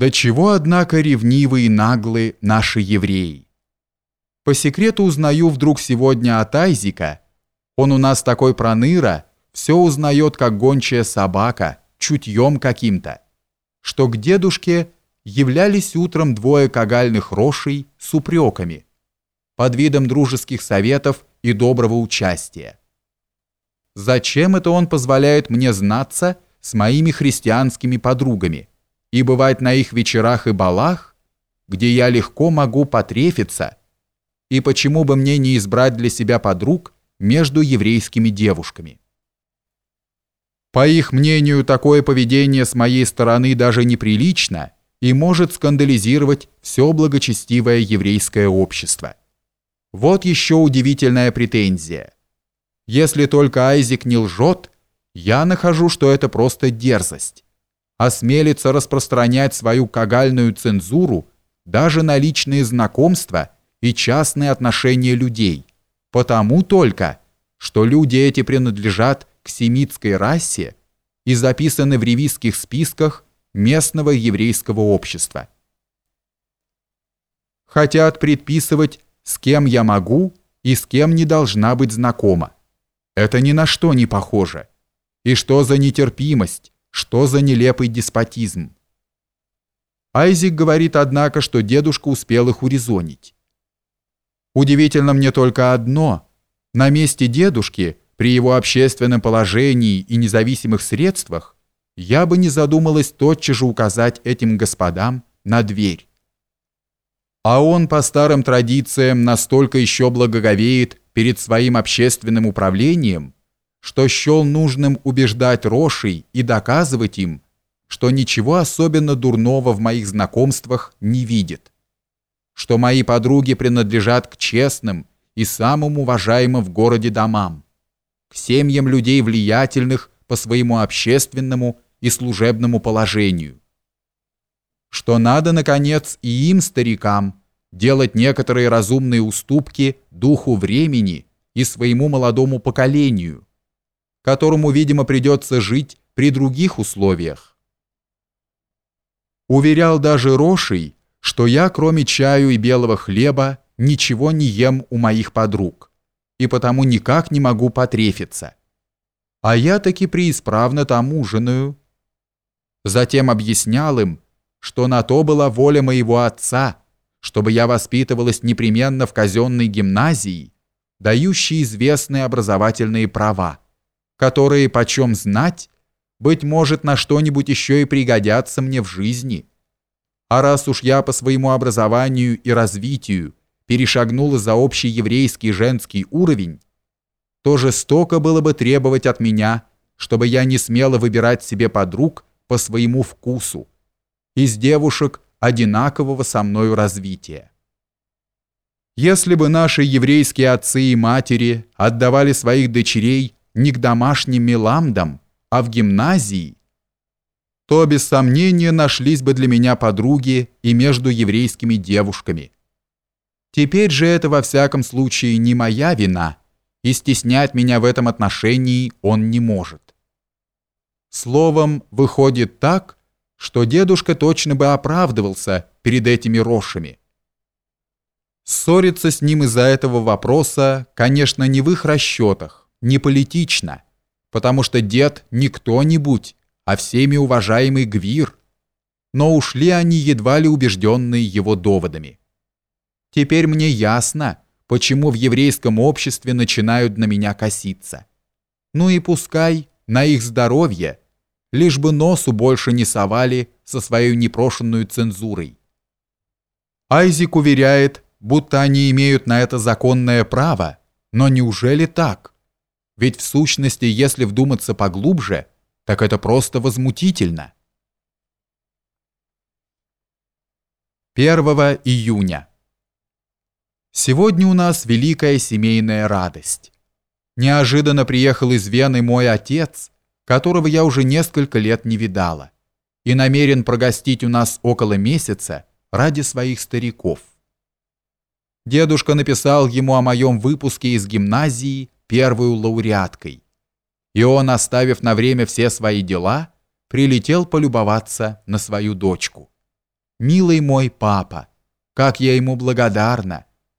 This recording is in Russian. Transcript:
До чего, однако, ревнивы и наглы наши евреи. По секрету узнаю вдруг сегодня от Айзика. Он у нас такой проныра, все узнает, как гончая собака, чутьем каким-то, что к дедушке являлись утром двое кагальных рошей с упреками, под видом дружеских советов и доброго участия. Зачем это он позволяет мне знаться с моими христианскими подругами и бывать на их вечерах и балах, где я легко могу потрефиться, и почему бы мне не избрать для себя подруг между еврейскими девушками? По их мнению, такое поведение с моей стороны даже неприлично и может скандализировать все благочестивое еврейское общество. Вот еще удивительная претензия. Если только Айзик не лжет, я нахожу, что это просто дерзость. Осмелится распространять свою кагальную цензуру даже на личные знакомства и частные отношения людей, потому только, что люди эти принадлежат к семитской расе и записаны в ревизских списках местного еврейского общества. Хотят предписывать, с кем я могу и с кем не должна быть знакома. Это ни на что не похоже. И что за нетерпимость, что за нелепый деспотизм. Айзик говорит, однако, что дедушка успел их урезонить. Удивительно мне только одно. На месте дедушки – при его общественном положении и независимых средствах я бы не задумалась тотчас же указать этим господам на дверь. А он по старым традициям настолько еще благоговеет перед своим общественным управлением, что счел нужным убеждать Рошей и доказывать им, что ничего особенно дурного в моих знакомствах не видит, что мои подруги принадлежат к честным и самым уважаемым в городе домам, к семьям людей влиятельных по своему общественному и служебному положению. Что надо, наконец, и им, старикам, делать некоторые разумные уступки духу времени и своему молодому поколению, которому, видимо, придется жить при других условиях. Уверял даже Рошей, что я, кроме чаю и белого хлеба, ничего не ем у моих подруг и потому никак не могу потрефиться. А я таки преисправно там ужинаю. Затем объяснял им, что на то была воля моего отца, чтобы я воспитывалась непременно в казенной гимназии, дающей известные образовательные права, которые, почем знать, быть может, на что-нибудь еще и пригодятся мне в жизни. А раз уж я по своему образованию и развитию перешагнула за общий еврейский женский уровень, то жестоко было бы требовать от меня, чтобы я не смела выбирать себе подруг по своему вкусу, из девушек одинакового со мною развития. Если бы наши еврейские отцы и матери отдавали своих дочерей не к домашним меламдам, а в гимназии, то без сомнения нашлись бы для меня подруги и между еврейскими девушками – Теперь же это во всяком случае не моя вина, и стеснять меня в этом отношении он не может. Словом, выходит так, что дедушка точно бы оправдывался перед этими рошами. Ссориться с ним из-за этого вопроса, конечно, не в их расчетах, не политично, потому что дед не кто-нибудь, а всеми уважаемый Гвир, но ушли они едва ли убежденные его доводами. Теперь мне ясно, почему в еврейском обществе начинают на меня коситься. Ну и пускай, на их здоровье, лишь бы носу больше не совали со своей непрошенной цензурой. Айзик уверяет, будто они имеют на это законное право, но неужели так? Ведь в сущности, если вдуматься поглубже, так это просто возмутительно. 1 июня. Сегодня у нас великая семейная радость. Неожиданно приехал из Вены мой отец, которого я уже несколько лет не видала, и намерен прогостить у нас около месяца ради своих стариков. Дедушка написал ему о моем выпуске из гимназии первую лауреаткой, и он, оставив на время все свои дела, прилетел полюбоваться на свою дочку. Милый мой папа, как я ему благодарна!